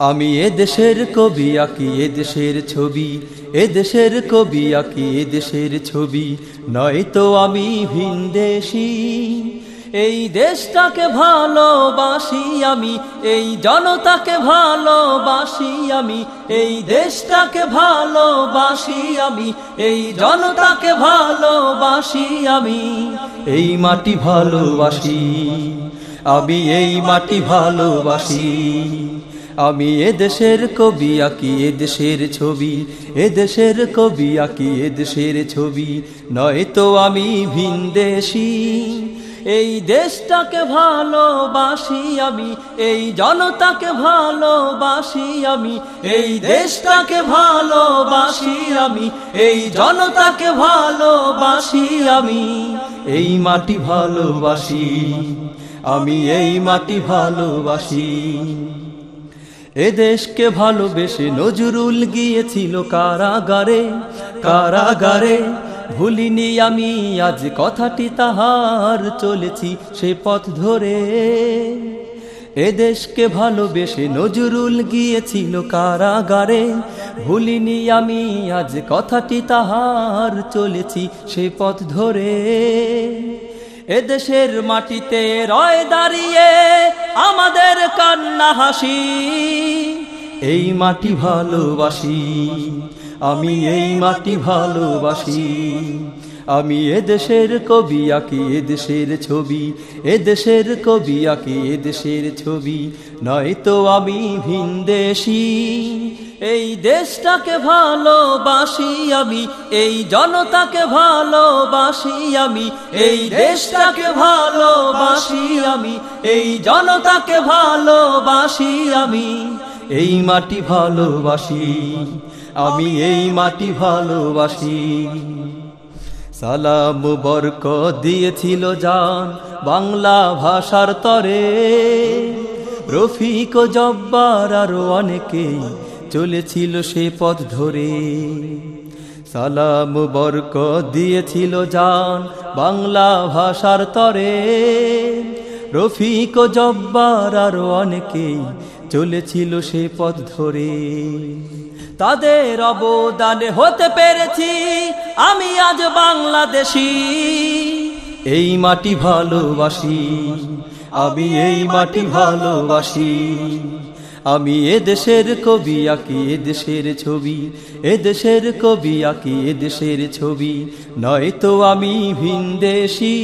আমি এ দেশের কবি, আঁকি এ দেশের ছবি, এ দেশের কবি, আঁকি এ দেশের ছবি। নয়তো আমি ভিনদেশি এই দেশটাকে ভালোবাসি আমি, এই জনতাকে ভালোবাসি আমি, এই দেশটাকে ভালোবাসি আমি, এই জনতাকে ভালোবাসি আমি, এই মাটি ভালোবাসি। আমি এই মাটি ভালোবাসি। আমি এ দেশের কবি, আঁকি এ দেশের ছবি। এ দেশের কবি, আঁকি এ দেশের ছবি। নয়তো আমি ভিনদেশি এই দেশটাকে ভালোবাসি আমি, এই জনতাকে ভালোবাসি আমি। এই দেশটাকে ভালোবাসি আমি, এই জনতাকে ভালোবাসি আমি। এই মাটি ভালোবাসি। আমি এই মাটি ভালোবাসি। এ দেশকে ভালোবেসে নজরুল গিয়েছিল কারাগারে কারাগারে। ভুলিনি আমি, আজ কথাটি তাহার চলেছি সে পথ ধরে। এ দেশকে ভালোবেসে নজরুল গিয়েছিল কারাগারে। ভুলিনি আমি, আজ কথাটি তাহার চলেছি সে পথ ধরে। এদেশের মাটিতে রয় দাঁড়িয়ে আমাদের কান্না হাসি। এই মাটি ভালোবাসি আমি এই মাটি ভালোবাসি। আমি এদেশের কবি, আঁকি এদেশের ছবি। এদেশের কবি, আঁকি এদেশের ছবি। নয়তো আমি ভিনদেশি। এই দেশটাকে ভালোবাসি আমি, এই জনতাকে ভালোবাসি আমি, এই দেশটাকে ভালোবাসি আমি, এই জনতাকে ভালোবাসি আমি। এই মাটি ভালোবাসি, আমি এই মাটি ভালোবাসি। সালাম বরক দিয়েছিল জান বাংলা ভাষার তরে। রফিক জব্বার আরও অনেকেই চলেছিল সে পথ ধরে। সালাম বরক দিয়েছিল জান বাংলা ভাষার তরে। রফিক জব্বার আরও অনেকেই চলেছিল সে পথ ধরে। তাদের অবদানে হতে পেরেছি আমি আজ বাংলাদেশি। এই মাটি ভালোবাসি, আমি এই মাটি ভালোবাসি। আমি এ দেশের কবি, আঁকি এ দেশের ছবি। এ দেশের কবি, আঁকি এ দেশের ছবি। নয়তো আমি ভিনদেশি।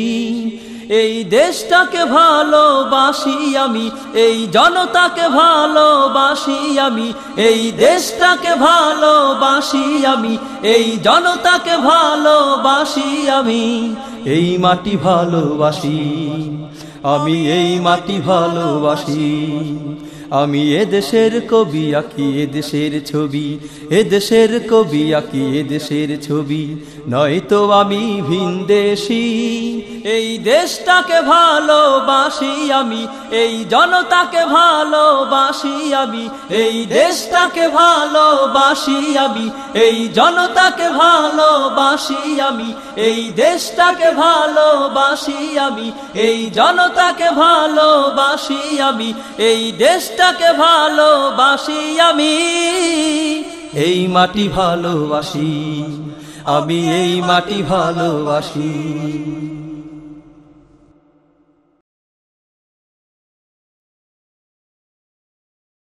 এই দেশটাকে ভালোবাসি আমি, এই জনতাকে ভালোবাসি আমি, এই দেশটাকে ভালোবাসি আমি, এই জনতাকে ভালোবাসি আমি, এই মাটি ভালোবাসি, আমি এই মাটি ভালোবাসি, আমি এ দেশের কবি আঁকি, এ দেশের ছবি, এ দেশের কবি আঁকি, এ দেশের ছবি, নয়তো আমি ভিনদেশি এই দেশটাকে ভালোবাসি আমি, এই জনতাকে ভালোবাসি আমি, এই দেশটাকে ভালোবাসি আমি, এই জনতাকে ভালোবাসি আমি, এই দেশটাকে ভালোবাসি আমি, এই জনতাকে ভালোবাসি আমি, এই দেশটাকে ভালোবাসি আমি। এই মাটি ভালোবাসি, আমি এই মাটি ভালোবাসি।